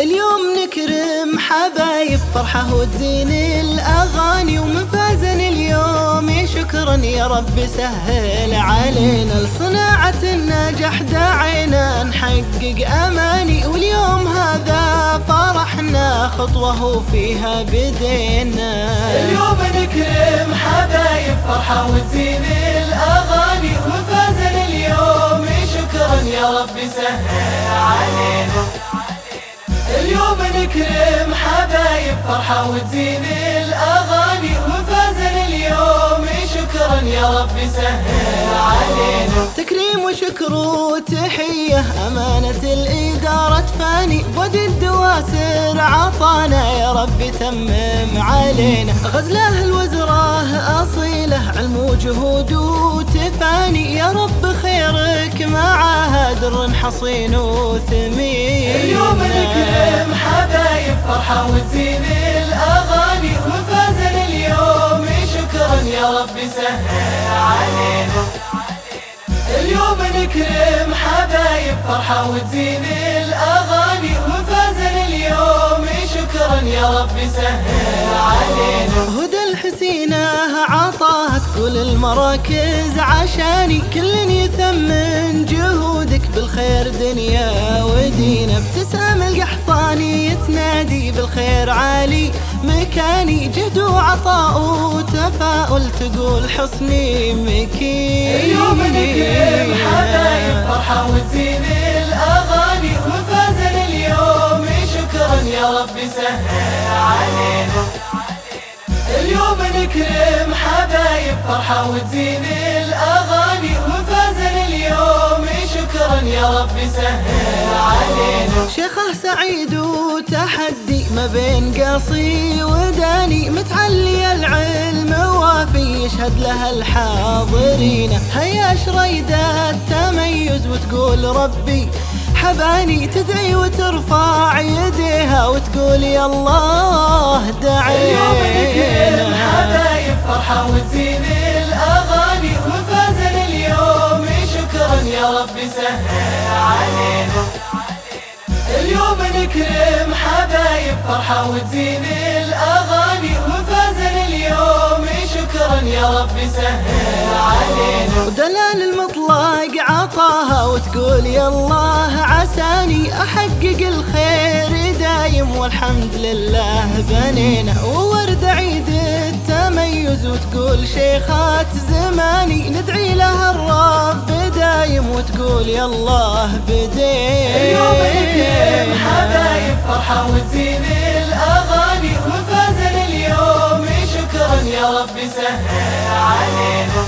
اليوم نكرم حبايب فرحة وتزين الأغاني اليوم شكرا يا رب سهل علينا لصناعة النجاح داعينا نحقق أماني واليوم هذا فرحنا خطوة وفيها بدينا. اليوم نكرم حبايب فرحة وتزين الأغاني ومفازن اليوم. شكرا يا رب سهل علينا. اليوم نكرم حبايب فرحة وتزين يا رب سهل علينا. تكريم وشكر وتحية أمانة الإدارة فاني بود الدواسر عطانا يا رب تمم علينا. غزله الوزراه أصيلة علم وجهود وتفاني. يا رب خيرك معها در حصين وثمين اليوم نكرم حبايب فرحة وتزين نكرم حبايب فرحة وتزين الأغاني. ومفازن اليوم شكرا يا رب سهل علينا. هدى الحسينة عطاها كل المراكز عشاني. كل يثمن جهودك بالخير دنيا ودينا ابتسام القحطاني تنادي بالخير عالي. مكاني جهد وعطاء وتفاؤل تقول حصني مكين اليوم نكرم حبايب فرحة وتزين الأغاني ومفازن اليوم شكرا يا رب سهل علينا. اليوم نكرم حبايب فرحة وتزين الأغاني ومفازن اليوم شكرا يا رب سهل شيخه سعيد وتحدي ما بين قصي وداني متعلي العلم وافي يشهد لها الحاضرين. هيا شريدة تميز وتقول ربي حباني تدعي وترفع يديها وتقول يا الله اليوم نكرم دعينا حبايب فرحة وتزين الأغاني. ومفازن اليوم شكرا يا رب سهل علينا. نكرم حبايب فرحة وتزين الأغاني. ومفازن اليوم شكرا يا رب سهل علينا. ودلال المطلق عطاها وتقول يا الله عساني أحقق الخير دايم والحمد لله بنينا. وورد عيد التميز وتقول شيخات زماني ندعي وتقول يا الله اليوم نكرم بدينا حبايب فرحة وتزين الأغاني ومفازن اليوم شكرا يا رب سهل علينا.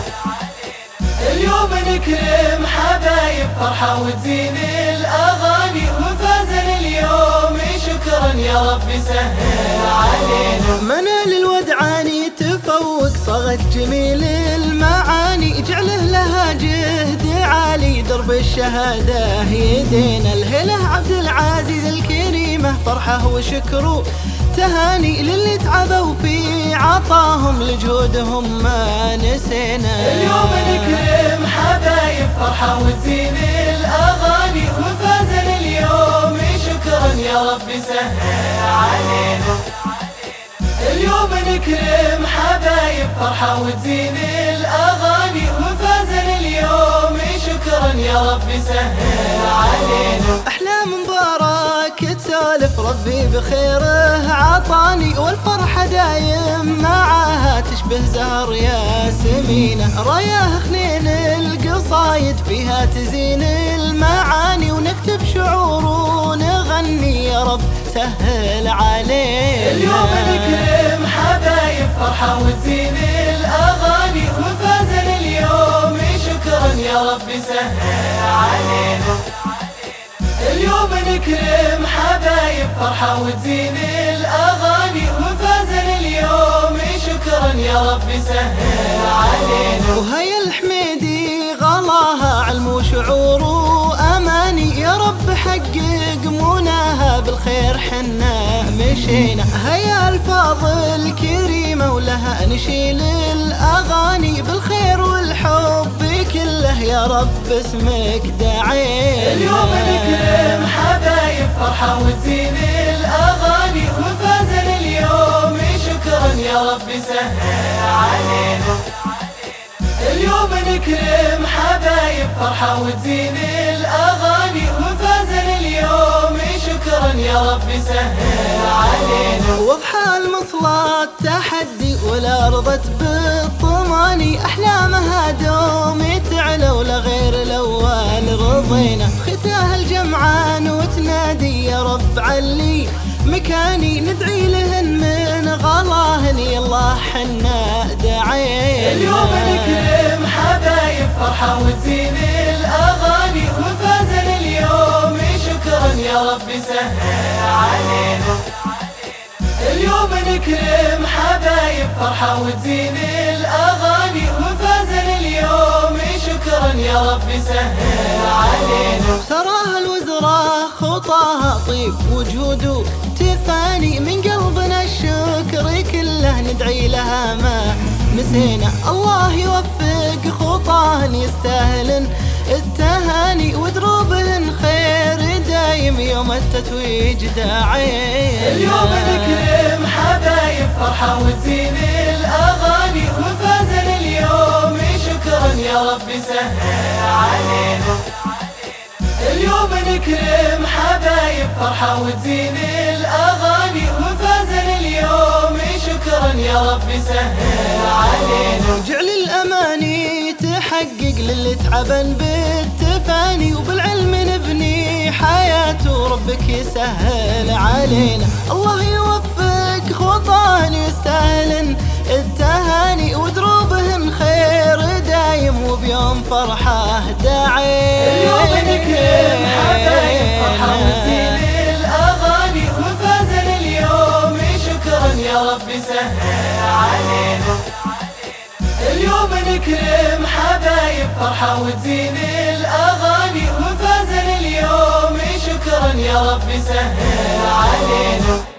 اليوم نكرم حبايب فرحة وتزين الأغاني ومفازن اليوم شكرا يا رب سهل علينا. منال الودعاني تفوق صغت جميل المعاني. جعله لها جهد عالي درب الشهادة. يدينا الهلة عبد العزيز الكريمة. فرحة وشكر تهاني للي تعبوا في عطاهم. لجهودهم ما نسينا. اليوم نكرم حبايب فرحة وتزين الأغاني. ومفازن اليوم شكرا يا رب سهل علينا. اليوم نكرم حبايب فرحة وتزين يا رب سهل علينا. أحلام مبارك تسولف ربي بخيره. عطاني والفرحة دايم معاها. تشبه زهر ياسمينة راياه خنين القصايد فيها تزين. المعاني ونكتب شعور ونغني. يا رب سهل علينا. اليوم نكرم حبايب فرحة نكرم حبايب فرحة وتزين الأغاني. ومفازن اليوم شكرا يا رب سهل علينا. وهيا الحميدي غلاها علم وشعور مناها بالخير حنا مشينا. هيا الفاظ الكريمة ولها نشيل الأغاني بالخير والحب كله. يا رب اسمك دعينا اليوم نكرم حبايب فرحة وتزين الأغاني. وفازن اليوم شكرا يا رب سهل علينا. اليوم نكرم حبايب فرحة وتزين الأغاني. شكرا يا رب سهل علينا. وضحى المصلات تحدي والأرض بالطماني أحلامها دوم تعلى ولا غير الأول رضينا ختاه الجمعان وتنادي يا رب علي. مكاني ندعي لهن من غلاهن. الله حنا دعينا. اليوم نكرم حبايب فرحة وتزين الأغاني. نكرم حبايب فرحة وتزين الأغاني. وفازن اليوم شكرا يا رب سهل علينا. سراها الوزراء خطاها طيب وجود تفاني. من قلبنا الشكر كله ندعي لها ما نسينا. الله يوفق خطاهن يستاهلن التهاني. يوم التتويج داعينا اليوم نكرم حبايب فرحة وتزين الأغاني وفازن اليوم شكرا يا رب سهل علينا. اليوم نكرم حبايب فرحة وتزين الأغاني وفازن اليوم شكرا يا رب سهل علينا. جعل الأماني تحقق للي تعبن بالتفاني وبالعلم نبني حياته ربك يسهل علينا. الله يوفق خطان يستاهلن التهاني ودروبهن خير دايم وبيوم فرحة داعينا اليوم حبايب الأغاني وفازن اليوم شكرا يا علينا. اليوم نكرم حبايب فرحة وتزين يا رب سهل علينا.